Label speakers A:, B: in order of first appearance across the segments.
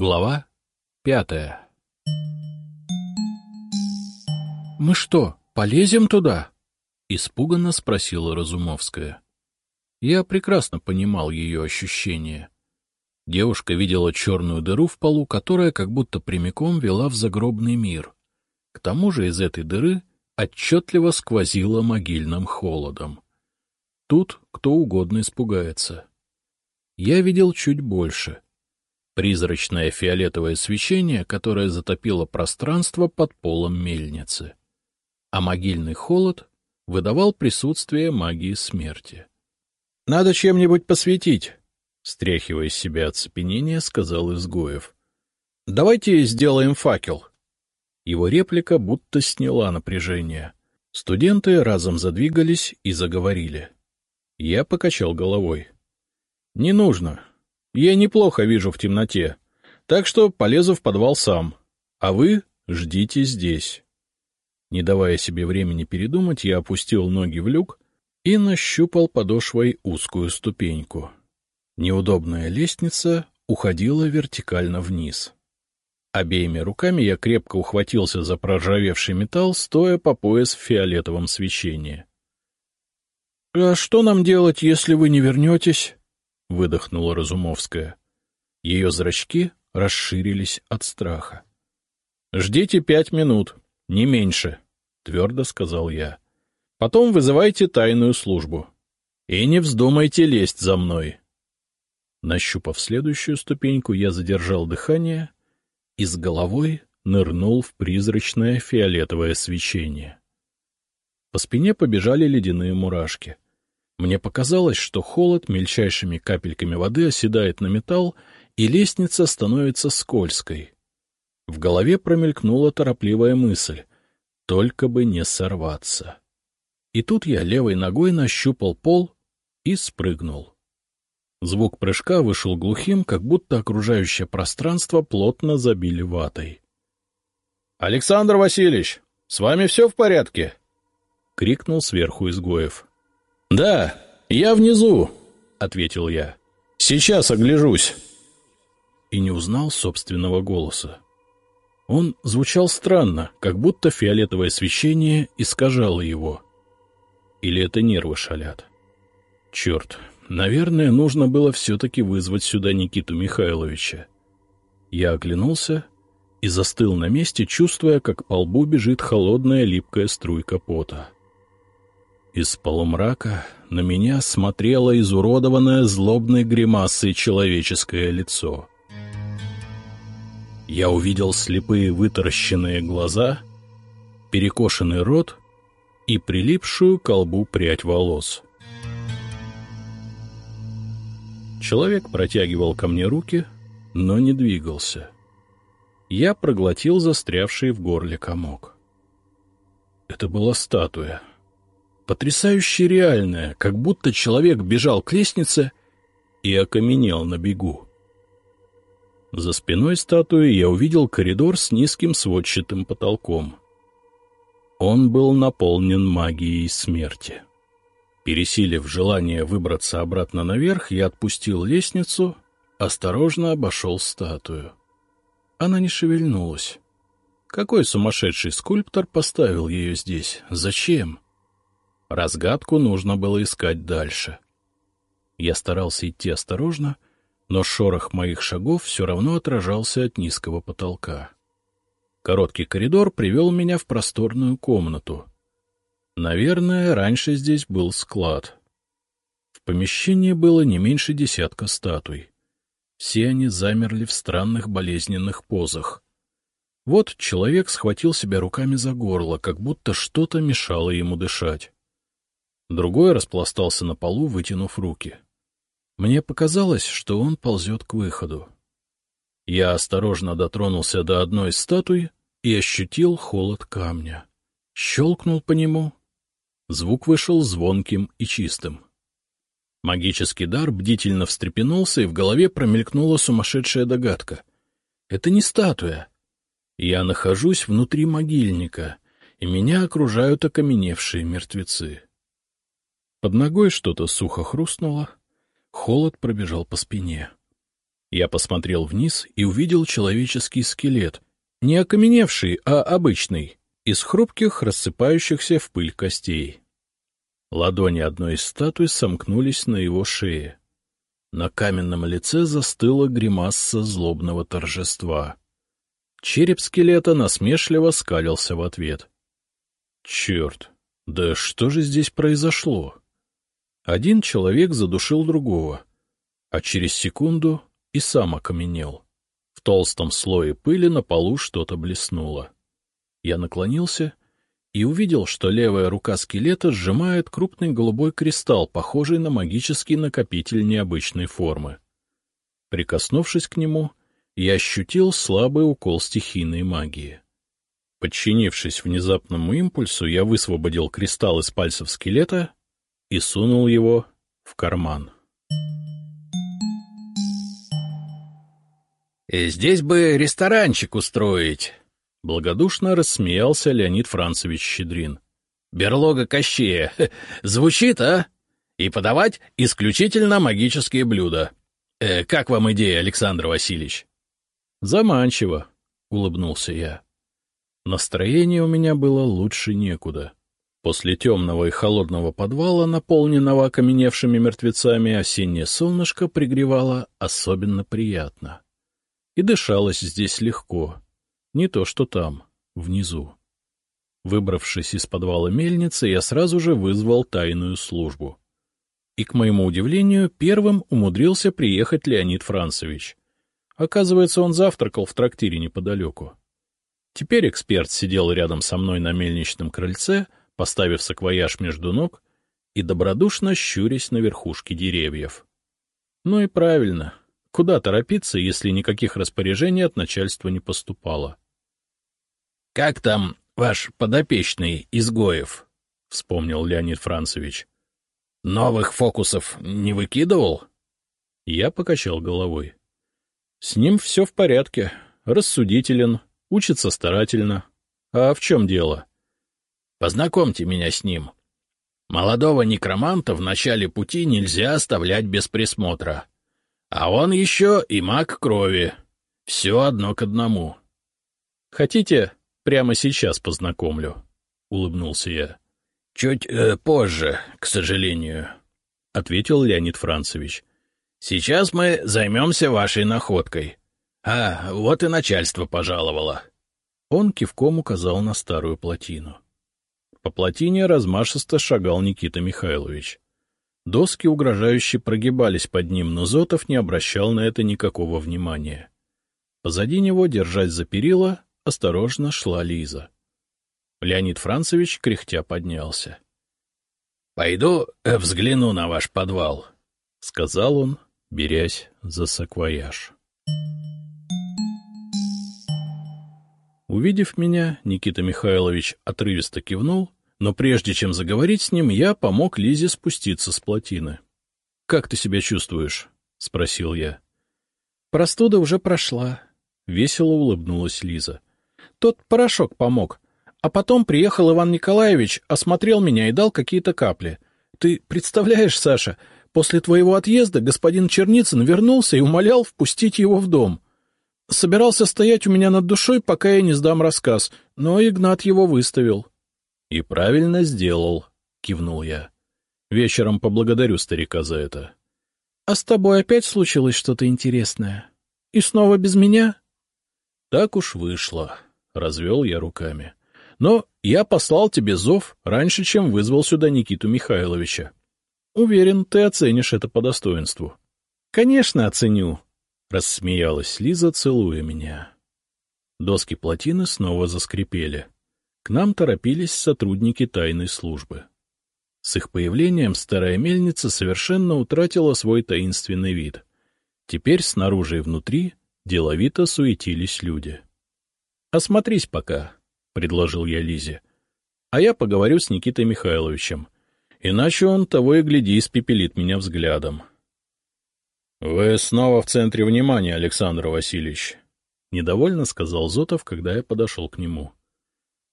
A: Глава пятая «Мы что, полезем туда?» — испуганно спросила Разумовская. Я прекрасно понимал ее ощущения. Девушка видела черную дыру в полу, которая как будто прямиком вела в загробный мир. К тому же из этой дыры отчетливо сквозило могильным холодом. Тут кто угодно испугается. Я видел чуть больше — призрачное фиолетовое свечение, которое затопило пространство под полом мельницы. А могильный холод выдавал присутствие магии смерти. — Надо чем-нибудь посветить, — стряхивая из себя оцепенение, сказал Изгоев. — Давайте сделаем факел. Его реплика будто сняла напряжение. Студенты разом задвигались и заговорили. Я покачал головой. — Не нужно. Я неплохо вижу в темноте, так что полезу в подвал сам, а вы ждите здесь. Не давая себе времени передумать, я опустил ноги в люк и нащупал подошвой узкую ступеньку. Неудобная лестница уходила вертикально вниз. Обеими руками я крепко ухватился за проржавевший металл, стоя по пояс в фиолетовом свечении. — А что нам делать, если вы не вернетесь? — выдохнула Разумовская. Ее зрачки расширились от страха. — Ждите пять минут, не меньше, — твердо сказал я. — Потом вызывайте тайную службу. И не вздумайте лезть за мной. Нащупав следующую ступеньку, я задержал дыхание и с головой нырнул в призрачное фиолетовое свечение. По спине побежали ледяные мурашки — мне показалось, что холод мельчайшими капельками воды оседает на металл, и лестница становится скользкой. В голове промелькнула торопливая мысль — только бы не сорваться. И тут я левой ногой нащупал пол и спрыгнул. Звук прыжка вышел глухим, как будто окружающее пространство плотно забили ватой. — Александр Васильевич, с вами все в порядке? — крикнул сверху изгоев. — Да, я внизу, — ответил я. — Сейчас огляжусь. И не узнал собственного голоса. Он звучал странно, как будто фиолетовое свечение искажало его. Или это нервы шалят? Черт, наверное, нужно было все-таки вызвать сюда Никиту Михайловича. Я оглянулся и застыл на месте, чувствуя, как по лбу бежит холодная липкая струйка пота. Из полумрака на меня смотрело изуродованное злобной гримасой человеческое лицо. Я увидел слепые вытаращенные глаза, перекошенный рот и прилипшую к колбу прядь волос. Человек протягивал ко мне руки, но не двигался. Я проглотил застрявший в горле комок. Это была статуя — потрясающе реальное, как будто человек бежал к лестнице и окаменел на бегу. За спиной статуи я увидел коридор с низким сводчатым потолком. Он был наполнен магией смерти. Пересилив желание выбраться обратно наверх, я отпустил лестницу, осторожно обошел статую. Она не шевельнулась. Какой сумасшедший скульптор поставил ее здесь? Зачем? — Разгадку нужно было искать дальше. Я старался идти осторожно, но шорох моих шагов все равно отражался от низкого потолка. Короткий коридор привел меня в просторную комнату. Наверное, раньше здесь был склад. В помещении было не меньше десятка статуй. Все они замерли в странных болезненных позах. Вот человек схватил себя руками за горло, как будто что-то мешало ему дышать. Другой распластался на полу, вытянув руки. Мне показалось, что он ползет к выходу. Я осторожно дотронулся до одной из статуй и ощутил холод камня. Щелкнул по нему. Звук вышел звонким и чистым. Магический дар бдительно встрепенулся, и в голове промелькнула сумасшедшая догадка. Это не статуя. Я нахожусь внутри могильника, и меня окружают окаменевшие мертвецы. Под ногой что-то сухо хрустнуло, холод пробежал по спине. Я посмотрел вниз и увидел человеческий скелет, не окаменевший, а обычный, из хрупких, рассыпающихся в пыль костей. Ладони одной из статуй сомкнулись на его шее. На каменном лице застыла гримаса злобного торжества. Череп скелета насмешливо скалился в ответ. Черт, да что же здесь произошло? Один человек задушил другого, а через секунду и сам окаменел. В толстом слое пыли на полу что-то блеснуло. Я наклонился и увидел, что левая рука скелета сжимает крупный голубой кристалл, похожий на магический накопитель необычной формы. Прикоснувшись к нему, я ощутил слабый укол стихийной магии. Подчинившись внезапному импульсу, я высвободил кристалл из пальцев скелета и сунул его в карман.
B: «И здесь бы ресторанчик устроить», —
A: благодушно рассмеялся Леонид Францевич Щедрин.
B: «Берлога Кощея. Звучит, а? И подавать исключительно магические блюда. Э, как вам идея, Александр Васильевич?»
A: «Заманчиво», — улыбнулся я. Настроение у меня было лучше некуда. После темного и холодного подвала, наполненного окаменевшими мертвецами, осеннее солнышко пригревало особенно приятно. И дышалось здесь легко, не то что там, внизу. Выбравшись из подвала мельницы, я сразу же вызвал тайную службу. И, к моему удивлению, первым умудрился приехать Леонид Францевич. Оказывается, он завтракал в трактире неподалеку. Теперь эксперт сидел рядом со мной на мельничном крыльце, поставив саквояж между ног и добродушно щурясь на верхушки деревьев. Ну и правильно. Куда торопиться, если никаких распоряжений от начальства не поступало?
B: — Как там ваш подопечный Изгоев? — вспомнил Леонид Францевич. — Новых фокусов не выкидывал?
A: Я покачал головой. С ним все в порядке, рассудителен, учится старательно. А в чем дело?
B: Познакомьте меня с ним. Молодого некроманта в начале пути нельзя оставлять без присмотра. А он еще и маг крови. Все одно к одному.
A: — Хотите, прямо сейчас познакомлю? — улыбнулся я.
B: — Чуть э, позже, к сожалению, — ответил Леонид Францевич. Сейчас мы займемся вашей находкой. А, вот и начальство пожаловало.
A: Он кивком указал на старую плотину. По плотине размашисто шагал Никита Михайлович. Доски угрожающе прогибались под ним, но Зотов не обращал на это никакого внимания. Позади него, держась за перила, осторожно шла Лиза. Леонид Францевич кряхтя поднялся.
B: — Пойду э, взгляну на ваш подвал, —
A: сказал он, берясь за саквояж. Увидев меня, Никита Михайлович отрывисто кивнул, но прежде чем заговорить с ним, я помог Лизе спуститься с плотины. — Как ты себя чувствуешь? — спросил я.
C: — Простуда уже прошла, — весело улыбнулась Лиза. — Тот порошок помог. А потом приехал Иван Николаевич, осмотрел меня и дал какие-то капли. Ты представляешь, Саша, После твоего отъезда господин Черницын вернулся и умолял впустить его в дом. Собирался стоять у меня над душой, пока я не сдам рассказ, но Игнат его выставил.
A: — И правильно сделал, — кивнул я. — Вечером поблагодарю старика за это.
C: — А с тобой опять случилось что-то интересное? И снова без меня?
A: — Так уж вышло, — развел я руками. — Но я послал тебе зов раньше, чем вызвал сюда Никиту Михайловича. Уверен, ты оценишь это по достоинству. — Конечно, оценю, — рассмеялась Лиза, целуя меня. Доски плотины снова заскрипели. К нам торопились сотрудники тайной службы. С их появлением старая мельница совершенно утратила свой таинственный вид. Теперь снаружи и внутри деловито суетились люди. — Осмотрись пока, — предложил я Лизе. — А я поговорю с Никитой Михайловичем. — Иначе он того и гляди испепелит меня взглядом. — Вы снова в центре внимания, Александр Васильевич, — недовольно сказал Зотов, когда я подошел к нему. —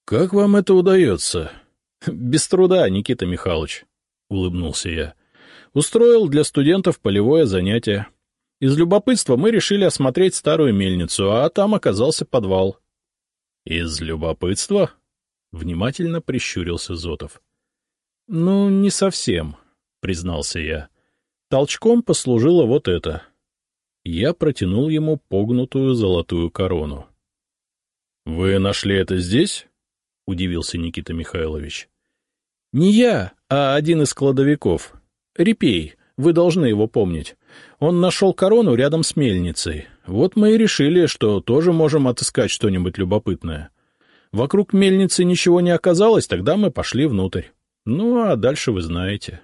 A: Как вам это удается? — Без труда, Никита Михайлович, — улыбнулся я. — Устроил для студентов полевое занятие.
C: Из любопытства мы решили осмотреть старую мельницу, а там оказался подвал.
A: — Из любопытства? — внимательно прищурился Зотов.
C: — Ну, не совсем, — признался я. Толчком послужило вот это. Я протянул ему погнутую золотую корону.
A: — Вы нашли это здесь? — удивился Никита Михайлович.
C: — Не я, а один из кладовиков. Репей, вы должны его помнить. Он нашел корону рядом с мельницей. Вот мы и решили, что тоже можем отыскать что-нибудь любопытное. Вокруг мельницы ничего не оказалось, тогда мы пошли внутрь. Ну, а дальше вы знаете.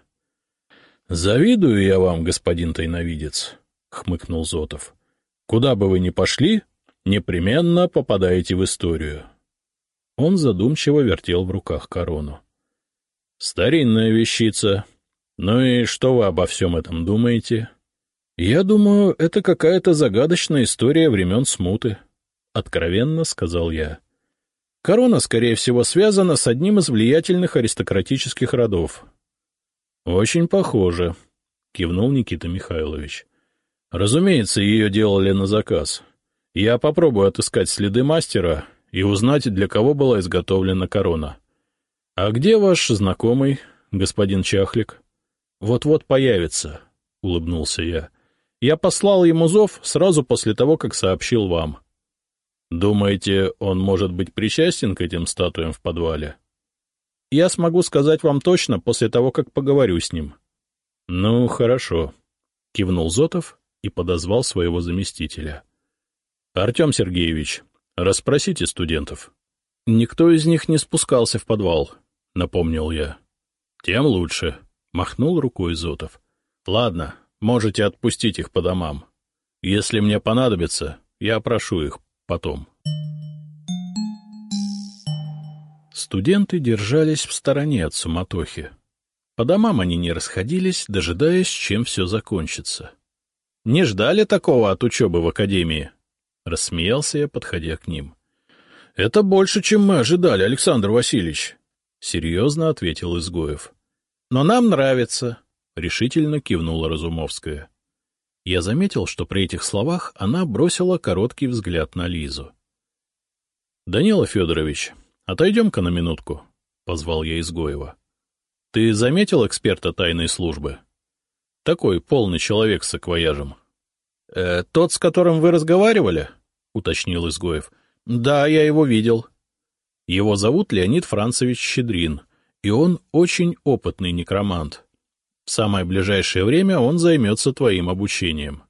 A: — Завидую я вам, господин тайновидец, — хмыкнул Зотов. — Куда бы вы ни пошли, непременно попадаете в историю. Он задумчиво вертел в руках корону. — Старинная вещица. Ну и что вы обо всем этом думаете?
C: — «Я думаю, это какая-то загадочная история времен смуты», — откровенно сказал я. «Корона, скорее всего, связана с одним из влиятельных аристократических родов».
A: «Очень похоже», — кивнул Никита Михайлович. «Разумеется, ее делали на заказ. Я попробую отыскать следы мастера и узнать, для кого была изготовлена корона. А где ваш знакомый, господин Чахлик?»
C: «Вот-вот появится», — улыбнулся я. Я послал ему зов сразу после того, как сообщил вам.
A: Думаете, он может быть причастен к этим статуям в подвале?
C: Я смогу сказать вам точно после того, как поговорю с ним.
A: — Ну, хорошо, — кивнул Зотов и подозвал своего заместителя. — Артем Сергеевич, расспросите студентов.
C: — Никто из них не спускался в подвал, — напомнил я.
A: — Тем лучше, — махнул рукой Зотов. — Ладно, Можете отпустить их по домам. Если мне понадобится, я прошу их потом.
C: Студенты держались в стороне от суматохи. По домам они не расходились, дожидаясь, чем все закончится. — Не ждали такого от учебы в академии? — рассмеялся я, подходя к ним. — Это больше, чем мы ожидали, Александр Васильевич, — серьезно ответил Изгоев. — Но нам нравится. — решительно кивнула Разумовская. Я заметил, что при этих словах она бросила короткий взгляд на Лизу.
A: — Данила Федорович, отойдем-ка на минутку, — позвал я Изгоева. — Ты заметил эксперта тайной службы? Такой полный человек с аквояжем.
C: «Э, — Тот, с которым вы разговаривали? — уточнил Изгоев. — Да, я его видел. Его зовут Леонид Францевич Щедрин, и он очень опытный некромант. В самое ближайшее время он займется твоим обучением.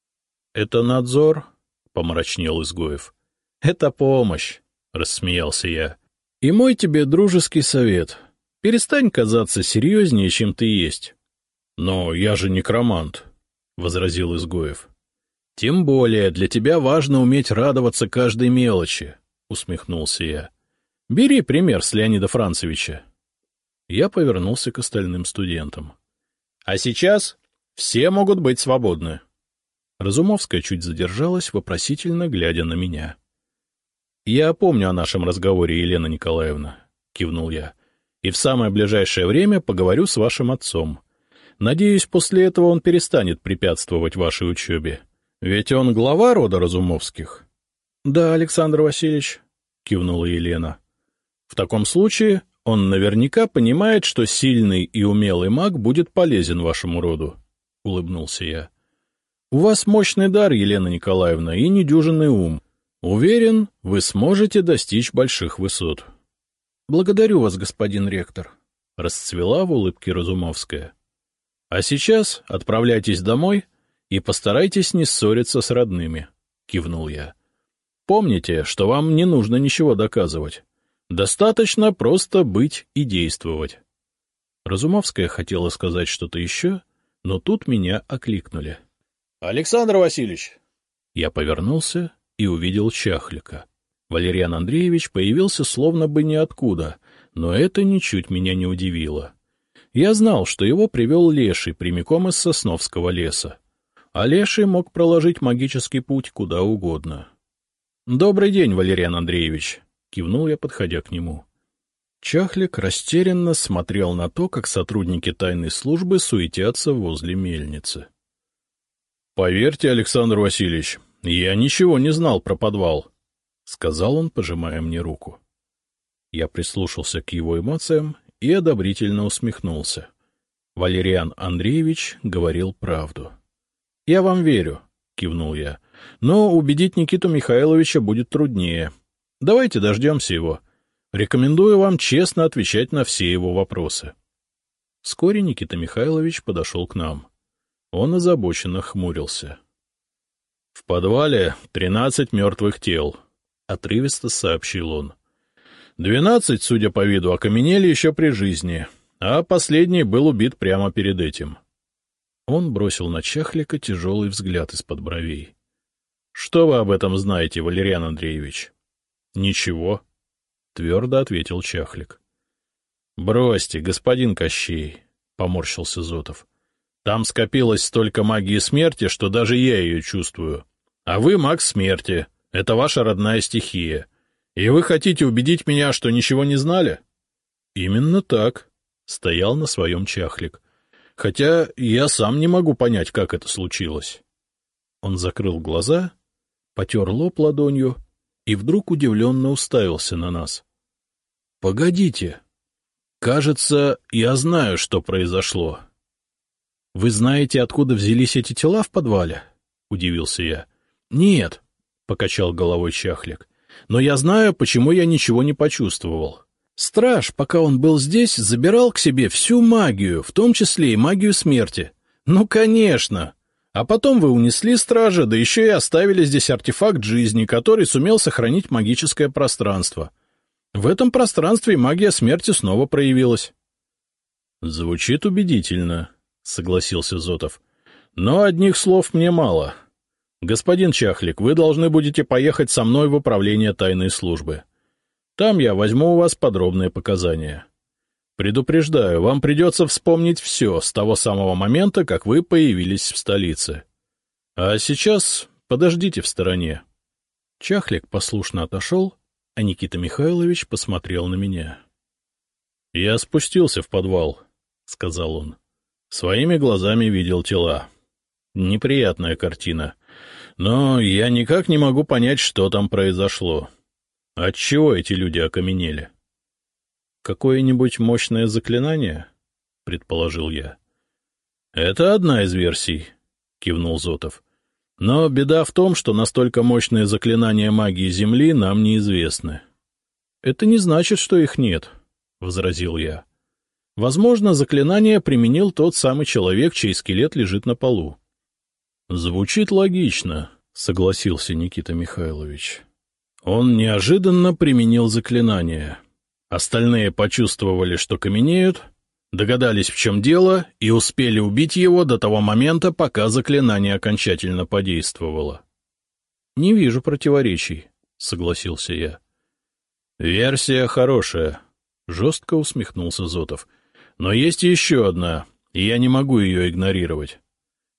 C: — Это надзор? — помрачнел Изгоев. — Это помощь, — рассмеялся я. — И мой тебе дружеский совет. Перестань казаться серьезнее, чем ты есть.
A: — Но я же некромант, — возразил Изгоев.
C: — Тем более для тебя важно уметь радоваться каждой мелочи, — усмехнулся я. — Бери пример с Леонида Францевича. Я повернулся к остальным студентам. А сейчас все могут быть свободны. Разумовская чуть задержалась, вопросительно глядя на меня. — Я помню о нашем разговоре, Елена Николаевна, — кивнул я, — и в самое ближайшее время поговорю с вашим отцом. Надеюсь, после этого он перестанет препятствовать вашей учебе. Ведь он глава рода Разумовских. — Да, Александр Васильевич, — кивнула Елена. — В таком случае он наверняка понимает, что сильный и умелый маг будет полезен вашему роду, — улыбнулся я. — У вас мощный дар, Елена Николаевна, и недюжинный ум. Уверен, вы сможете достичь больших высот. — Благодарю вас, господин ректор, — расцвела в улыбке Разумовская. — А сейчас отправляйтесь домой и постарайтесь не ссориться с родными, — кивнул я. — Помните, что вам не нужно ничего доказывать. Достаточно просто быть и действовать. Разумовская хотела сказать что-то еще, но тут меня окликнули. — Александр Васильевич! Я повернулся и увидел Чахлика. Валериан Андреевич появился словно бы ниоткуда, но это ничуть меня не удивило. Я знал, что его привел Леший прямиком из Сосновского леса. А Леший мог проложить магический путь куда угодно. — Добрый день, Валериан Андреевич! — кивнул я, подходя к нему. Чахлик растерянно смотрел на то, как сотрудники тайной службы суетятся возле мельницы.
A: Поверьте, Александр Васильевич, я ничего не знал про подвал, — сказал он, пожимая мне руку. Я прислушался к его эмоциям и одобрительно усмехнулся. Валериан Андреевич говорил правду. — Я вам верю, — кивнул я, — но убедить Никиту Михайловича будет труднее. Давайте дождемся его. Рекомендую вам честно отвечать на все его вопросы. Вскоре Никита Михайлович подошел к нам. Он озабоченно хмурился. — В подвале тринадцать мертвых тел, — отрывисто сообщил он. — Двенадцать, судя по виду, окаменели еще при жизни, а последний был убит прямо перед этим. Он бросил на Чахлика тяжелый взгляд из-под бровей. — Что вы об этом знаете, Валериан Андреевич? — Ничего, — твердо ответил Чахлик. — Бросьте, господин Кощей, — поморщился Зотов. — Там скопилось столько магии смерти, что даже я ее чувствую. А вы маг смерти. Это ваша родная стихия. И вы хотите убедить меня, что ничего не знали? — Именно так, — стоял на своем Чахлик. — Хотя я сам не могу понять, как это случилось. Он закрыл глаза, потер лоб ладонью и вдруг удивленно уставился на нас. — Погодите. Кажется, я знаю, что произошло. — Вы знаете, откуда взялись эти тела в подвале? — удивился я. — Нет, — покачал головой Чахлик. — Но я знаю, почему я ничего не почувствовал. Страж, пока он был здесь, забирал к себе всю магию, в том числе и магию смерти. Ну, конечно! А потом вы унесли стража, да еще и оставили здесь артефакт жизни, который сумел сохранить магическое пространство. В этом пространстве магия смерти снова проявилась. — Звучит убедительно, — согласился Зотов. — Но одних слов мне мало. Господин Чахлик, вы должны будете поехать со мной в управление тайной службы. Там я возьму у вас подробные показания. Предупреждаю, вам придется вспомнить все с того самого момента, как вы появились в столице. А сейчас подождите в стороне. Чахлик послушно отошел, а Никита Михайлович посмотрел на меня. — Я спустился в подвал, — сказал он. Своими глазами видел тела. Неприятная картина. Но я никак не могу понять, что там произошло. Отчего эти люди окаменели? — Какое-нибудь мощное заклинание? — предположил я. — Это одна из версий, — кивнул Зотов. — Но беда в том, что настолько мощные заклинания магии Земли нам неизвестны. — Это не значит, что их нет, — возразил я. — Возможно, заклинание применил тот самый человек, чей скелет лежит на полу. — Звучит логично, — согласился Никита Михайлович. Он неожиданно применил заклинание — Остальные почувствовали, что каменеют, догадались, в чем дело, и успели убить его до того момента, пока заклинание окончательно подействовало. — Не вижу противоречий, — согласился я. — Версия хорошая, — жестко усмехнулся Зотов. — Но есть еще одна, и я не могу ее игнорировать.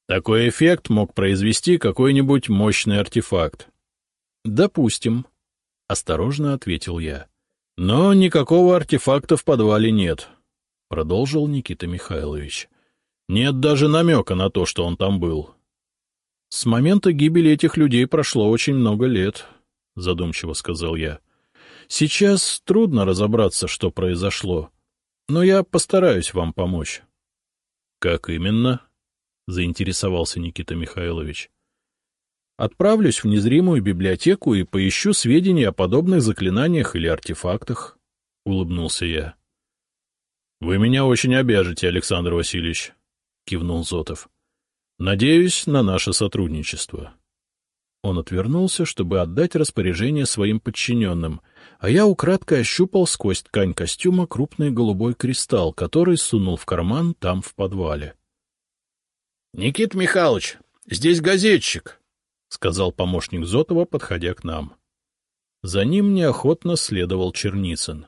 A: Такой эффект мог произвести какой-нибудь мощный артефакт. — Допустим, — осторожно ответил я. — Но никакого артефакта в подвале нет, — продолжил Никита Михайлович. — Нет даже намека на то, что он там был. — С момента гибели этих людей прошло очень много лет, — задумчиво сказал я. — Сейчас трудно разобраться, что произошло, но я постараюсь вам помочь. — Как именно? — заинтересовался Никита Михайлович. Отправлюсь в незримую библиотеку и поищу сведения о подобных заклинаниях или артефактах, — улыбнулся я. — Вы меня очень обяжете, Александр Васильевич, — кивнул Зотов. — Надеюсь на наше сотрудничество. Он отвернулся, чтобы отдать распоряжение своим подчиненным, а я украдкой ощупал сквозь ткань костюма крупный голубой кристалл, который сунул в карман там в подвале. — Никит Михайлович, здесь газетчик, — сказал помощник Зотова, подходя к нам. За ним неохотно следовал Черницын.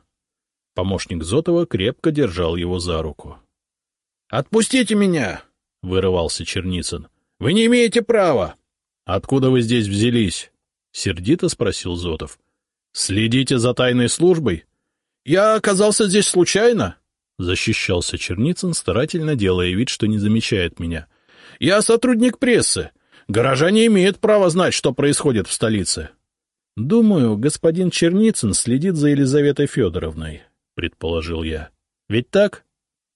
A: Помощник Зотова крепко держал его за руку. — Отпустите меня! — вырывался Черницын. — Вы не имеете права! — Откуда вы здесь взялись? — сердито спросил Зотов. — Следите за тайной службой? — Я оказался здесь случайно, — защищался Черницын, старательно делая вид, что не замечает меня. — Я сотрудник прессы. Горожане имеют право знать, что происходит в столице.
C: — Думаю, господин Черницын следит за Елизаветой Федоровной, — предположил я. — Ведь так?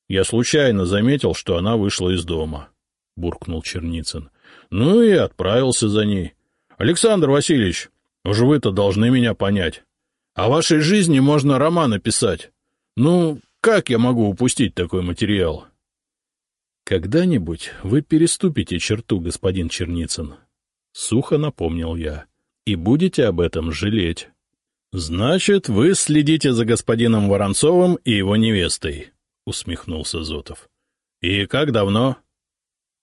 A: Я случайно заметил, что она вышла из дома, — буркнул Черницын. Ну и отправился за ней. — Александр Васильевич, уж вы-то должны меня понять. О вашей жизни можно роман написать. Ну, как я могу упустить такой материал?
C: — Когда-нибудь вы переступите черту, господин Черницын. Сухо напомнил я. И будете об этом жалеть.
A: — Значит, вы следите за господином Воронцовым и его невестой, — усмехнулся Зотов. — И как давно?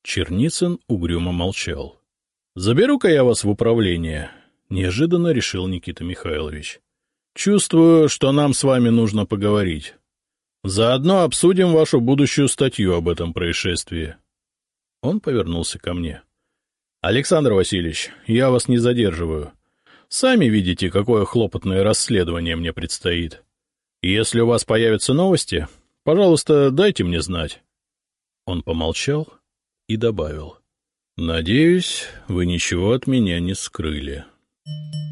C: Черницын угрюмо молчал. — Заберу-ка я вас в управление, — неожиданно решил Никита Михайлович. — Чувствую, что нам с вами нужно поговорить. Заодно обсудим вашу будущую статью об этом происшествии. Он повернулся ко мне. — Александр Васильевич, я вас не задерживаю. Сами видите, какое хлопотное расследование мне предстоит. Если у вас появятся новости, пожалуйста, дайте мне знать. Он помолчал и добавил. — Надеюсь, вы ничего от меня не скрыли. Thank you.